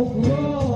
Oh.